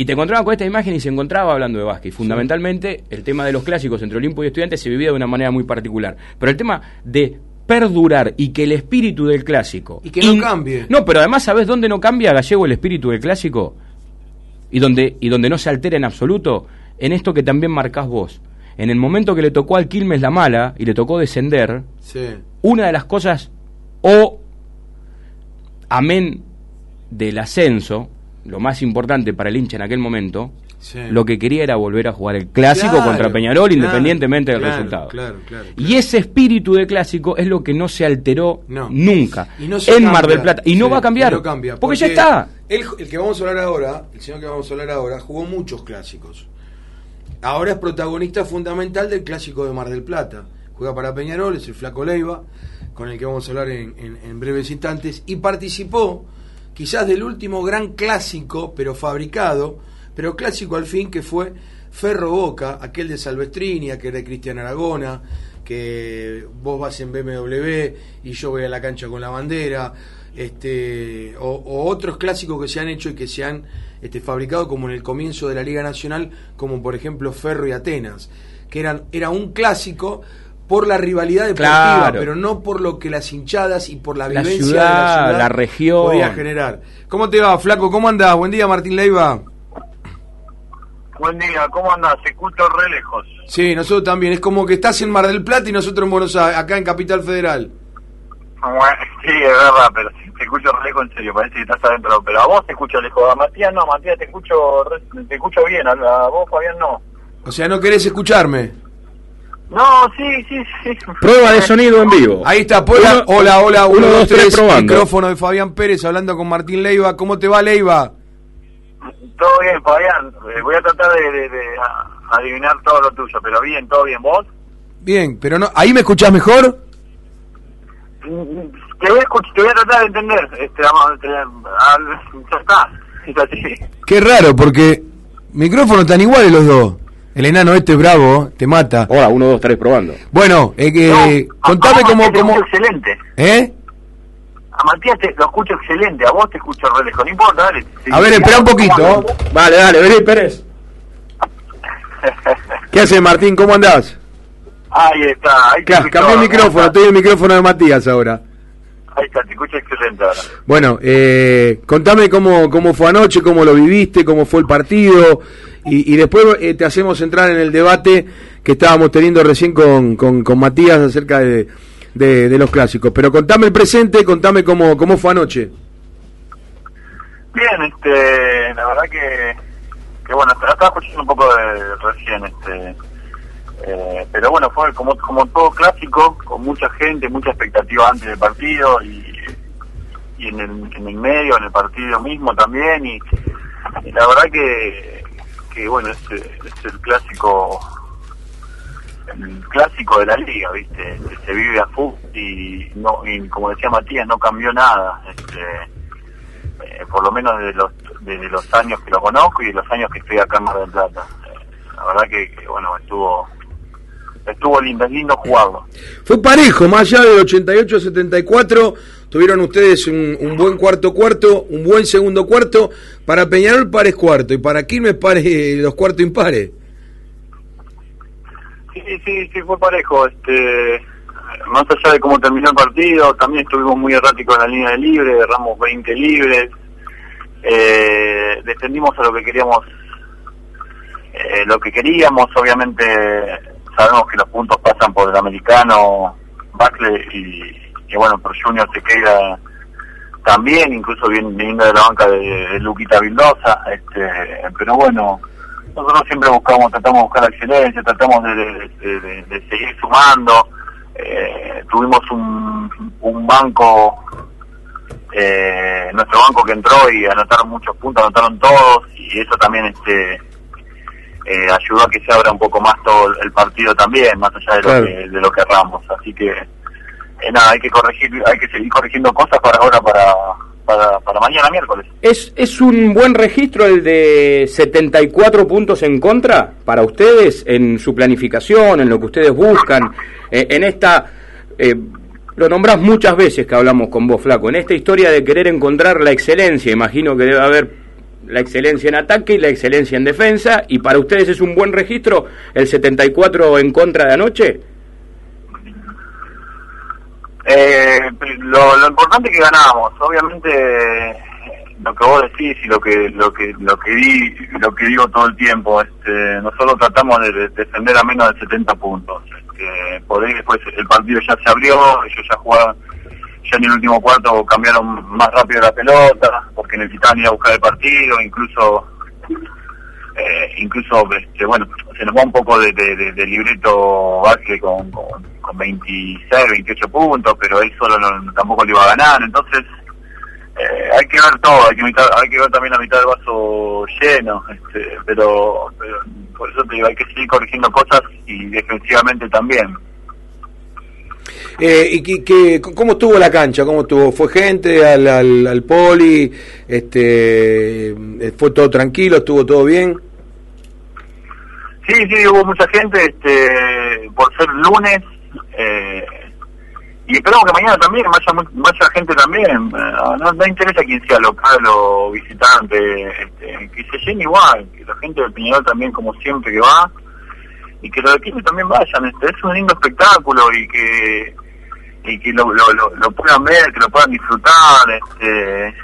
Y te encontraba con esta imagen y se encontraba hablando de básquet. Fundamentalmente, el tema de los clásicos entre Olimpo y Estudiantes se vivía de una manera muy particular. Pero el tema de perdurar y que el espíritu del clásico... Y que no cambie. No, pero además, ¿sabes dónde no cambia, Gallego, el espíritu del clásico? Y donde, y donde no se altera en absoluto, en esto que también marcás vos. En el momento que le tocó al Quilmes la mala y le tocó descender, una de las cosas, o amén del ascenso, lo más importante para el hincha en aquel momento, lo que quería era volver a jugar el clásico contra Peñarol independientemente del resultado. y ese espíritu de clásico es lo que no se alteró nunca en Mar del Plata. Y no va a cambiar. porque, ya está. El, el, que vamos a hablar ahora, el señor que vamos a hablar ahora, jugó muchos clásicos. Ahora es protagonista fundamental del clásico de Mar del Plata. Juega para Peñarol, es el Flaco Leiva, con el que vamos a hablar en breves instantes. Y participó quizás del último gran clásico, pero fabricado, pero clásico al fin, que fue Ferro Boca, aquel de Salvestrini, aquel de Cristian Aragona, que vos vas en BMW y yo voy a la cancha con la bandera, este, o, otros clásicos que se han hecho y que se han este, fabricado como en el comienzo de la Liga Nacional, como por ejemplo Ferro y Atenas, que eran, era un clásico por la rivalidad deportiva, pero no por lo que las hinchadas y por la, vivencia de la ciudad, la región podía generar. ¿Cómo te va, flaco? ¿Cómo andás? Buen día, Martín Leiva. Buen día, ¿cómo andás? Se escucha re lejos. Sí, nosotros también. Es como que estás en Mar del Plata y nosotros en Buenos Aires, acá en Capital Federal. sí, es verdad, pero te escucho re lejos en serio, parece que estás adentro. Pero a vos te escucho lejos, a Matías no, Matías te escucho, te escucho bien, a vos Fabián no. O sea, no querés escucharme. No, sí, sí, sí. Prueba de sonido en vivo. Ahí está, hola, hola, hola, uno, dos, tres, probando. Micrófono de Fabián Pérez hablando con Martín Leiva. ¿Cómo te va, Leiva? Todo bien, Fabián. Eh, voy a tratar de, adivinar todo lo tuyo, pero bien, todo bien. ¿Vos? Bien, pero no, ¿ahí me escuchás mejor? Te voy a, te voy a tratar de entender. Este, vamos, ya está. Es así. Qué raro, porque micrófonos tan iguales los dos. El enano este bravo te mata. Hola, uno, dos, tres, probando. Bueno, eh, que contame cómo... cómo... excelente. ¿Eh? A Matías te lo escucho excelente, a vos te escucho re lejos, no importa, dale. a ver, espera un poquito. Vale, dale, vení, Pérez. ¿Qué haces, Martín? ¿Cómo andás? Ahí está. Ahí Cambié el micrófono, estoy en el micrófono de Matías ahora. Ahí está, te escucho excelente ahora. Bueno, eh, contame cómo, cómo fue anoche, cómo lo viviste, cómo fue el partido, y, después eh, te hacemos entrar en el debate que estábamos teniendo recién con, con, Matías acerca de, de, los clásicos. Pero contame el presente, contame cómo, cómo fue anoche. Bien, este, la verdad que, que bueno, estaba escuchando un poco de recién, este, eh, pero bueno, fue como, como todo clásico, con mucha gente, mucha expectativa antes del partido y, y en, el, en el medio, en el partido mismo también, y la verdad que que bueno, es, es el clásico el clásico de la liga, ¿viste? Se vive a fútbol y, no, y como decía Matías, no cambió nada. Este, eh, por lo menos desde los, desde los años que lo conozco y de los años que estoy acá en Mar del Plata. Eh, la verdad que, bueno, estuvo estuvo lindo, es lindo jugarlo. Fue parejo, más allá del 88-74, tuvieron ustedes un, buen cuarto cuarto, un buen segundo cuarto, para Peñarol pares cuarto y para Quilmes pares los cuartos impares. Sí, sí, sí, fue parejo. este Más allá de cómo terminó el partido, también estuvimos muy erráticos en la línea de libre, erramos 20 libres, eh, defendimos a lo que queríamos, eh, lo que queríamos, obviamente sabemos que los puntos pasan por el americano, Buckley y, bueno, por Junior se queda también, incluso viniendo de la banca de, Luquita Vildosa, este, pero bueno, nosotros siempre buscamos, tratamos de buscar excelencia, tratamos de, seguir sumando, eh, tuvimos un, un banco, eh, nuestro banco que entró y anotaron muchos puntos, anotaron todos y eso también este eh, ayudó a que se abra un poco más todo el partido también, más allá de lo, que, de lo que erramos. Así que, eh, nada, hay que corregir, hay que seguir corrigiendo cosas para ahora, para, para, para mañana miércoles. ¿Es, ¿Es un buen registro el de 74 puntos en contra para ustedes en su planificación, en lo que ustedes buscan, eh, en esta... lo nombrás muchas veces que hablamos con vos, Flaco, en esta historia de querer encontrar la excelencia, imagino que debe haber la excelencia en ataque y la excelencia en defensa, y para ustedes es un buen registro el 74 en contra de anoche. Eh, lo, lo importante es que ganamos, obviamente lo que vos decís y lo que lo que lo que di, lo que digo todo el tiempo este nosotros tratamos de, defender a menos de 70 puntos este, por ahí después el partido ya se abrió ellos ya jugaron ya en el último cuarto cambiaron más rápido la pelota porque necesitaban ir a buscar el partido incluso eh, incluso este bueno se nos va un poco de, de, libreto Vázquez con, con, con 26 28 puntos pero él solo no, tampoco le iba a ganar entonces eh, hay que ver todo, hay que, hay que ver también la mitad del vaso lleno, este, pero, por eso te digo, hay que seguir corrigiendo cosas y defensivamente también. Eh, ¿Y que, cómo estuvo la cancha? ¿Cómo estuvo? ¿Fue gente al, al, poli? Este, eh, ¿Fue todo tranquilo? ¿Estuvo todo bien? Sí, sí, hubo mucha gente. Este, por ser lunes, eh, y esperamos que mañana también vaya, vaya gente también. Eh, no, no interesa quién sea local o visitante, este, que se llene igual, que la gente del Peñarol también, como siempre, que va, y que los equipos también vayan. Este, es un lindo espectáculo y que y que lo, lo, lo, puedan ver, que lo puedan disfrutar, este, eh,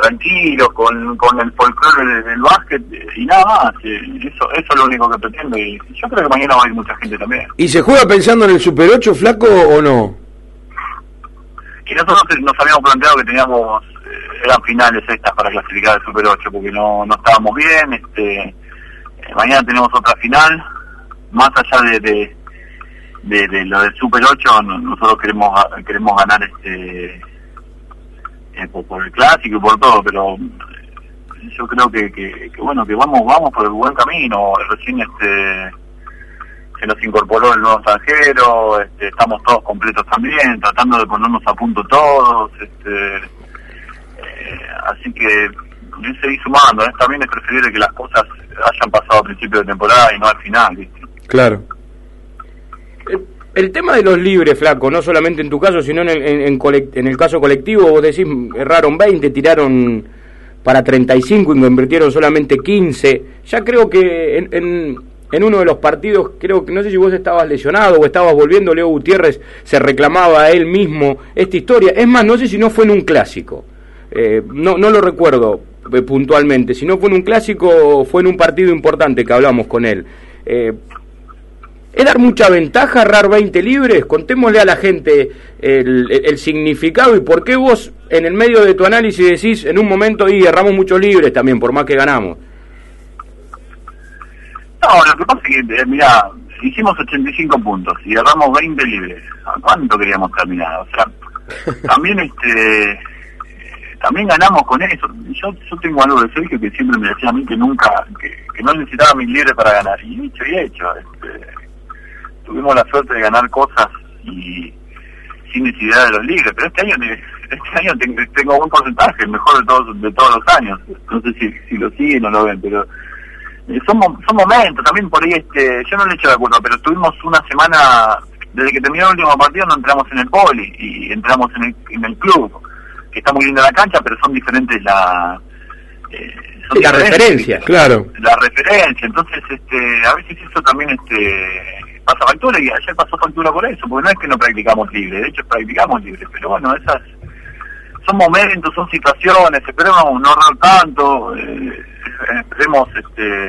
tranquilo, con, con el folclore del, básquet y nada más. Eh, eso, eso es lo único que pretendo y yo creo que mañana va a ir mucha gente también. ¿Y se juega pensando en el Super 8 flaco o no? y nosotros nos habíamos planteado que teníamos eh, eran finales estas para clasificar el Super 8 porque no, no estábamos bien este eh, mañana tenemos otra final más allá de, de, lo del Super 8 nosotros queremos queremos ganar este eh, por, el clásico y por todo pero yo creo que, que, que, bueno que vamos vamos por el buen camino recién este se nos incorporó el nuevo extranjero, este, estamos todos completos también, tratando de ponernos a punto todos, este, eh, así que seguí sumando, ¿eh? también es preferible que las cosas hayan pasado a principio de temporada y no al final, ¿viste? Claro. El, tema de los libres, Flaco, no solamente en tu caso, sino en el, en, el caso colectivo, vos decís, erraron 20, tiraron para 35 y me invirtieron solamente 15. Ya creo que en, en uno de los partidos, creo que no sé si vos estabas lesionado o estabas volviendo, Leo Gutiérrez se reclamaba a él mismo esta historia. Es más, no sé si no fue en un clásico, eh, no, no lo recuerdo eh, puntualmente, si no fue en un clásico, fue en un partido importante que hablamos con él. Eh, ¿Es dar mucha ventaja RAR 20 libres? Contémosle a la gente el, el, significado y por qué vos en el medio de tu análisis decís en un momento y erramos muchos libres también, por más que ganamos. No, lo que pasa es que, eh, mira, hicimos 85 puntos y agarramos 20 libres. ¿A cuánto queríamos terminar? O sea, también este también ganamos con eso. Yo, yo tengo algo de Sergio que siempre me decía a mí que nunca, que, que no necesitaba mis libres para ganar. Y dicho y hecho. Este, tuvimos la suerte de ganar cosas y sin necesidad de los libres. Pero este año este año tengo, un porcentaje, el mejor de todos de todos los años. No sé si, si lo siguen o lo ven, pero son, son momentos, también por ahí, este, yo no le hecho de acuerdo, pero tuvimos una semana, desde que terminó el último partido no entramos en el poli y entramos en el, en el club, que está muy linda la cancha, pero son diferentes la... Eh, son la referencia, claro. La referencia, entonces este, a veces eso también este, pasa factura y ayer pasó factura por eso, porque no es que no practicamos libre, de hecho practicamos libre, pero bueno, esas son momentos, son situaciones, esperemos no ahorrar tanto, eh, esperemos este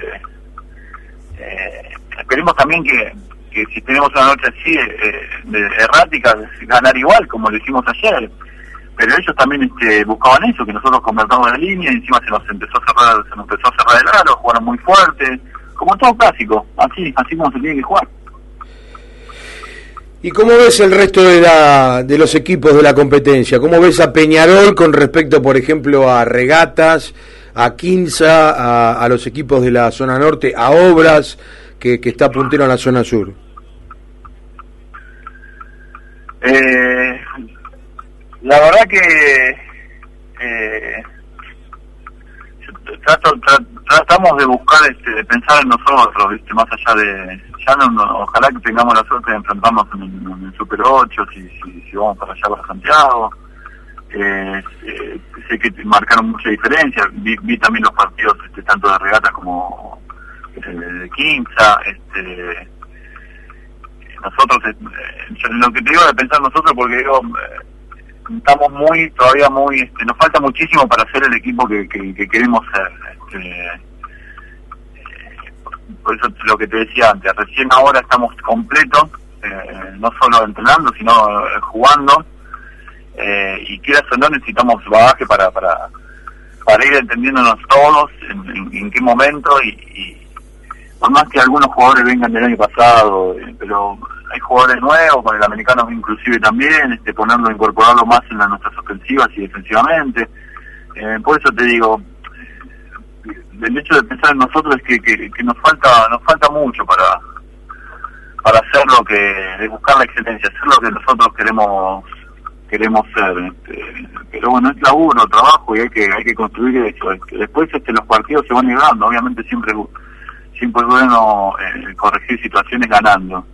eh, esperemos también que, que si tenemos una noche así eh, de errática ganar igual como lo hicimos ayer pero ellos también este, buscaban eso que nosotros convertamos la línea y encima se nos empezó a cerrar se nos empezó a cerrar el aro jugaron muy fuerte como todo clásico así así como se tiene que jugar ¿Y cómo ves el resto de, la, de los equipos de la competencia? ¿Cómo ves a Peñarol con respecto, por ejemplo, a Regatas, a Quinza, a, los equipos de la zona norte, a Obras, que, está puntero en la zona sur? Eh, la verdad que eh, tratamos de buscar, este, de pensar en nosotros, ¿viste? más allá de... Ya no, ojalá que tengamos la suerte de enfrentarnos en, el Super 8, si, si, si vamos para allá, para Santiago Eh, eh, sé que marcaron mucha diferencia. Vi, vi también los partidos este, tanto de regata como eh, de Quinza. Este, nosotros, eh, lo que te digo de pensar nosotros, porque digo, eh, estamos muy, todavía muy, este, nos falta muchísimo para ser el equipo que, que, que queremos ser. Este, eh, por eso lo que te decía antes, recién ahora estamos completos, eh, no solo entrenando, sino eh, jugando, eh, y quieras o no necesitamos bagaje para, para, para ir entendiéndonos todos en, en- qué momento y, y por más que algunos jugadores vengan del año pasado, pero hay jugadores nuevos, con el americano inclusive también, este ponerlo, incorporarlo más en las nuestras ofensivas y defensivamente. Eh, por eso te digo, el hecho de pensar en nosotros es que, que, nos falta nos falta mucho para para hacer lo que, de buscar la excelencia, hacer lo que nosotros queremos queremos ser. este, pero bueno, es laburo, trabajo y hay que hay que construir eso. Después este, los partidos se van dando, obviamente siempre siempre es bueno eh, corregir situaciones ganando.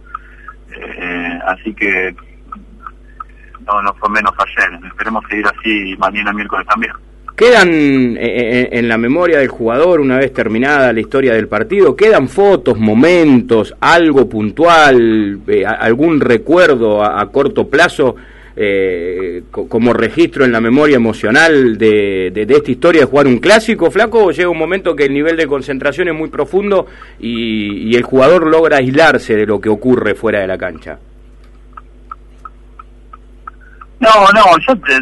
Eh, así que no, no fue menos ayer. Esperemos seguir así mañana miércoles también. ¿Quedan eh, eh, en la memoria del jugador, una vez terminada la historia del partido, quedan fotos, momentos, algo puntual, eh, algún recuerdo a, a corto plazo eh, co- como registro en la memoria emocional de, de- de esta historia de jugar un clásico, flaco? ¿O llega un momento que el nivel de concentración es muy profundo y, y el jugador logra aislarse de lo que ocurre fuera de la cancha? No, no, yo te,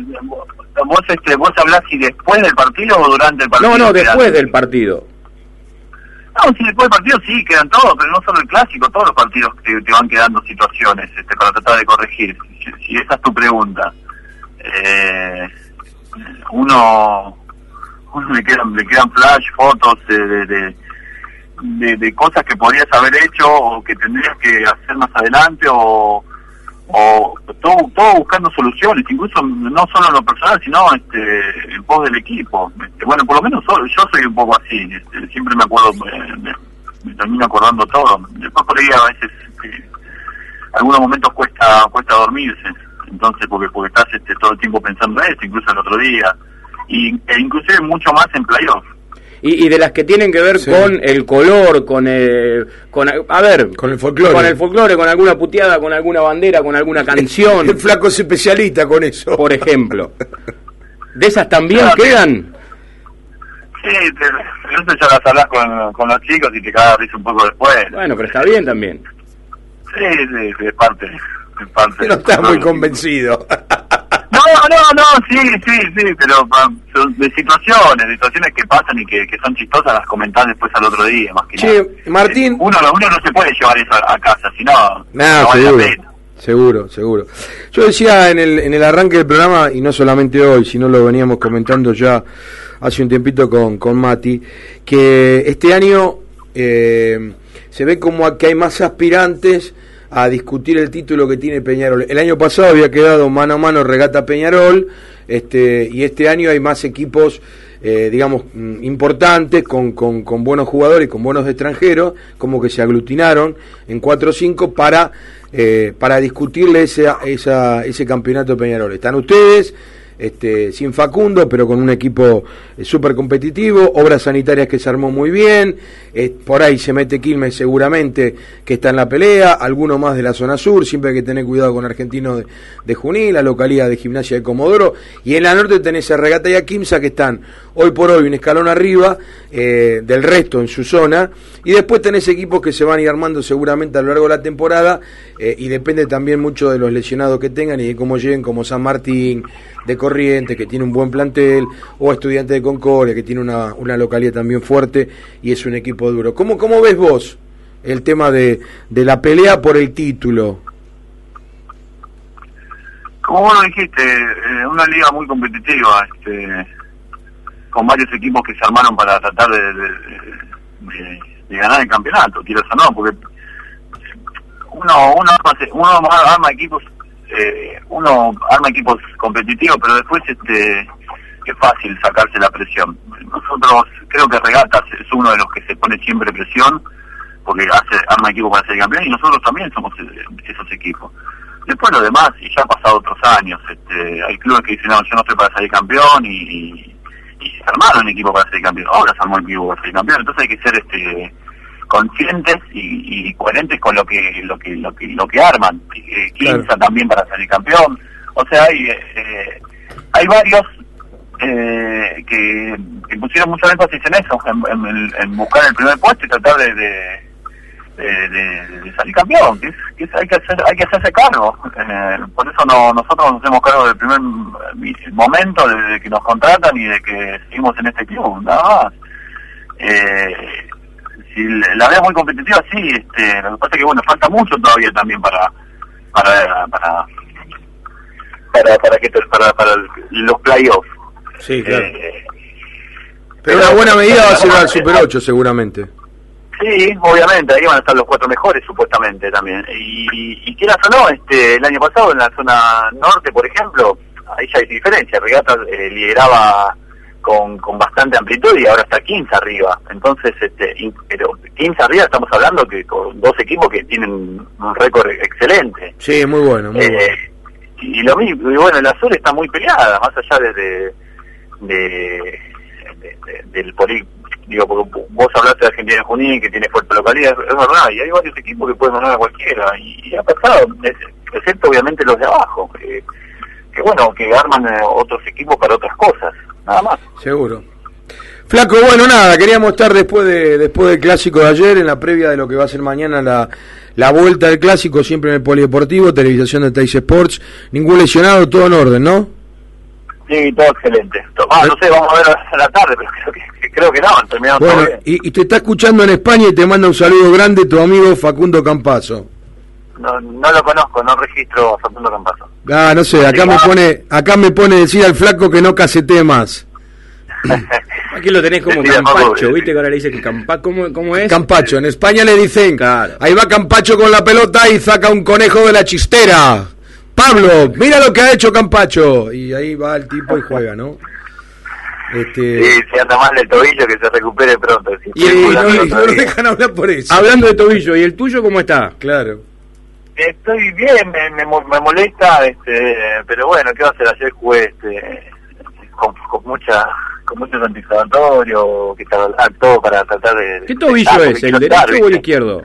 vos este vos hablás si después del partido o durante el partido. No, no, después del partido. Si después del partido sí quedan todos, pero no solo el clásico, todos los partidos te, te van quedando situaciones este, para tratar de corregir. Si, esa es tu pregunta. Eh, uno uno le quedan le quedan flash, fotos de, de, de- de cosas que podrías haber hecho o que tendrías que hacer más adelante o o todo, todo buscando soluciones, incluso no solo en lo personal, sino este, en pos del equipo. Este, bueno, por lo menos so- yo soy un poco así, este, siempre me acuerdo, me, me- me termino acordando todo. Después por ahí a veces, este, algunos momentos cuesta cuesta dormirse, entonces porque porque estás este, todo el tiempo pensando en eso, incluso el otro día, y, e inclusive mucho más en playoff. Y, y de las que tienen que ver Sí. con el color, con el, con a ver, Con el folclore. con el folclore, con alguna puteada, con alguna bandera, con alguna canción, El flaco es especialista con eso. por ejemplo. ¿De esas también Claro. quedan? Sí, te, eso ya las hablas con, con los chicos y te cagas risa un poco después. Bueno, pero está bien también. Sí, sí, es parte. Es parte No estás muy convencido. No, no, no, sí, sí, sí, pero son de situaciones, situaciones que pasan y que, que son chistosas, las comentás después al otro día, más que Che, nada. Martín. Eh, Uno, uno no se puede llevar eso a, a casa, si no, seguro. pena. Seguro, seguro. Yo decía en el, en el arranque del programa, y no solamente hoy, sino lo veníamos comentando ya hace un tiempito con, con Mati, que este año eh, se ve como que hay más aspirantes a discutir el título que tiene Peñarol. El año pasado había quedado mano a mano Regata Peñarol, este, y este año hay más equipos eh, digamos, mm, importantes, con, con, buenos jugadores, con buenos extranjeros, como que se aglutinaron en 4 o 5 para, eh, para discutirle ese, esa, ese campeonato de Peñarol. Están ustedes, este, sin Facundo, pero con un equipo eh, súper competitivo, obras sanitarias que se armó muy bien, por ahí se mete Quilmes seguramente que está en la pelea, alguno más de la zona sur, siempre hay que tener cuidado con Argentinos de, de Junín, la localidad de Gimnasia de Comodoro, y en la norte tenés a Regata y a Quimsa que están hoy por hoy un escalón arriba eh, del resto en su zona, y después tenés equipos que se van a ir armando seguramente a lo largo de la temporada, eh, y depende también mucho de los lesionados que tengan y de cómo lleguen, como San Martín, de Corrientes, que tiene un buen plantel, o Estudiantes de Concordia, que tiene una, una localidad también fuerte y es un equipo duro. ¿Cómo, cómo ves vos el tema de, de la pelea por el título? Como vos lo dijiste, eh, una liga muy competitiva, este, con varios equipos que se armaron para tratar de, de- ganar el campeonato, quieras o no, porque uno uno uno arma equipos, eh, uno arma equipos competitivos, pero después este es fácil sacarse la presión. Nosotros creo que Regatas es uno de los que se pone siempre presión, porque hace arma equipo para ser campeón y nosotros también somos eh, esos equipos después lo demás, y ya han pasado otros años, este, hay clubes que dicen, no, yo no estoy para salir campeón y, y se armaron un equipo para salir campeón, ahora se armó el equipo para salir campeón, entonces hay que ser este conscientes y, y coherentes con lo que lo que lo que lo que arman, eh, Quinza también para salir campeón, o sea hay eh, hay varios eh, que, que pusieron mucho énfasis en eso, en, en- en buscar el primer puesto y tratar de, de, de- de- de salir campeón, que, es, que es- hay que hacer, hay que hacerse cargo. Eh, por eso no, nosotros nos hacemos cargo del primer eh, momento desde que nos contratan y de que seguimos en este club, nada más. Eh, si la veo muy competitiva, sí, este, lo que pasa es que bueno, falta mucho todavía también para para para para para que para, para los playoffs. Sí, claro. Eh, Pero una buena medida va a ser al Super 8 seguramente. Sí, obviamente, ahí van a estar los cuatro mejores supuestamente también. Y, y quieras o no, este, el año pasado en la zona norte, por ejemplo, ahí ya hay diferencia. Regata eh, lideraba con, con bastante amplitud y ahora está 15 arriba. Entonces, este, y- pero 15 arriba estamos hablando que con dos equipos que tienen un récord excelente. Sí, muy bueno. Muy bueno. Eh, y lo mismo, y bueno, el azul está muy peleada, más allá de, de, de- de- de- del poli, digo, porque vos hablaste de Argentina Junín, que tiene fuerte localidad, es, verdad, y hay varios equipos que pueden ganar a cualquiera, y, y ha pasado, excepto obviamente los de abajo, que, que bueno, que arman eh, otros equipos para otras cosas, nada más. Seguro. Flaco, bueno, nada, queríamos estar después de después del clásico de ayer, en la previa de lo que va a ser mañana la, la vuelta del clásico, siempre en el polideportivo, televisación de Teis Sports, ningún lesionado, todo en orden, ¿no? Sí, todo excelente. Ah, no sé, vamos a ver a la tarde, pero creo que, creo que no, han terminado todo bien. y, y te está escuchando en España y te manda un saludo grande tu amigo Facundo Campazo. No, no lo conozco, no registro a Facundo Campazo. Ah, no sé, acá me pone, acá me pone decir al flaco que no casete más. Aquí lo tenés como Campacho, sí. ¿viste? Que ahora le dicen Campa, ¿cómo, ¿cómo es? Campacho, en España le dicen, Claro. ahí va Campacho con la pelota y saca un conejo de la chistera. Pablo, mira lo que ha hecho Campacho. Y ahí va el tipo y juega, ¿no? Este, Sí, se anda mal del tobillo, que se recupere pronto. Si y, y no, no dejan hablar por eso. Hablando de tobillo, ¿y el tuyo cómo está? Claro. Estoy bien, me, me, me molesta, este, pero bueno, ¿qué va a hacer? Ayer jugué este, con, con mucha con mucho antiinflamatorio, que estaba todo para tratar de... ¿Qué tobillo de- es? ¿El derecho o el izquierdo?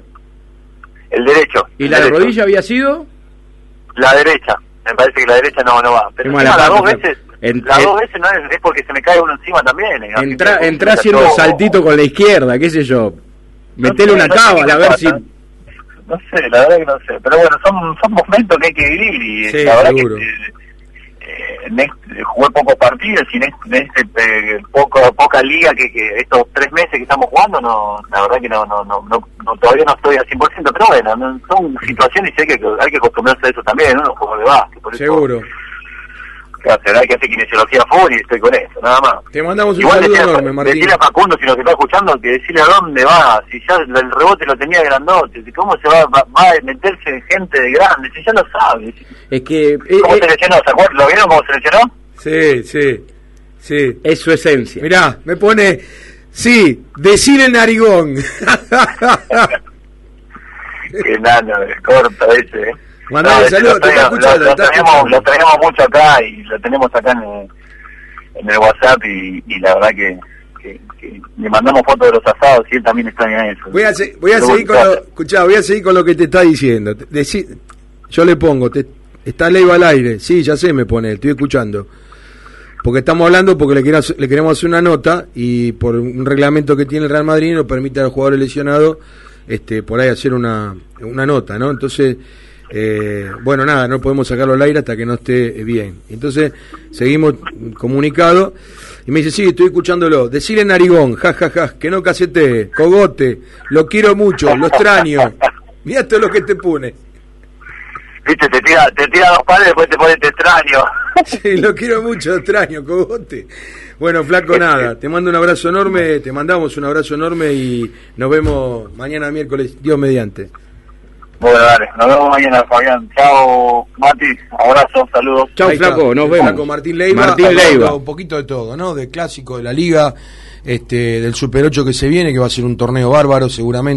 El derecho. ¿Y el la derecho. rodilla había sido? La derecha. Me parece que la derecha no, no va. Pero encima las dos veces... en- las en- dos veces no es, es porque se me cae uno encima también. en Entra, entra haciendo todo- saltito con la izquierda, qué sé yo. Metele una no cábala, a ver si... No sé, la verdad que no sé. Pero bueno, son, son momentos que hay que vivir y Sí, la verdad seguro. que eh, eh, este- jugué pocos partidos y en este, eh, poco, poca liga que, que estos tres meses que estamos jugando, no la verdad que no, no, no, no, no- todavía no estoy al 100%, pero bueno, no- son situaciones y hay que, hay que acostumbrarse a eso también, ¿no? Los juegos de básquet, por eso, Seguro. ¿qué hacer? Hay que hacer kinesiología a fútbol y estoy con eso, nada más. Te mandamos un Igual saludo decirle, enorme, Martín. decirle a Facundo, si nos está escuchando, que decirle a dónde va, si ya el rebote lo tenía grandote, si cómo se va, va, va a meterse gente de grande, si ya lo sabe. Es que... eh, ¿Cómo eh, se lesionó? ¿Se acuerdan? ¿Lo vieron cómo se lesionó? Sí, sí, sí. es su esencia. Mirá, me pone, sí, decir en narigón. que nada, corto ese. ¿eh? Mandale ese saludos, te está escuchando, Lo, tenemos, escuchando. lo tenemos mucho acá y lo tenemos acá en el, en el WhatsApp y, y la verdad que, que, que le mandamos fotos de los asados y él también extraña eso. Voy a, se- voy a seguir con lo, escuchá, voy a seguir con lo que te está diciendo. Decí- yo le pongo, te, está Leiva al aire. Sí, ya sé, me pone, estoy escuchando. Porque estamos hablando porque le, hacer- le queremos hacer una nota y por un reglamento que tiene el Real Madrid nos permite a los jugadores lesionados este, por ahí hacer una, una nota, ¿no? Entonces, eh, bueno, nada, no podemos sacarlo al aire hasta que no esté bien. Entonces, seguimos comunicado y me dice, sí, estoy escuchándolo. Decirle narigón, ja, ja, ja, que no casete, cogote, lo quiero mucho, lo extraño. Mira todo lo que te pone. Viste, te tira, te tira dos pares y después te pone te extraño. Sí, lo quiero mucho, extraño, cogote. Bueno, flaco, nada. Te mando un abrazo enorme, te mandamos un abrazo enorme y nos vemos mañana miércoles, Dios mediante. Bueno, dale, nos vemos mañana, Fabián. Chao, Mati, abrazo, saludos. Está. flaco, nos vemos. Flaco Martín Leiva. Martín Leiva. Un poquito de todo, ¿no? De clásico, de la liga, este, del Super 8 que se viene, que va a ser un torneo bárbaro seguramente.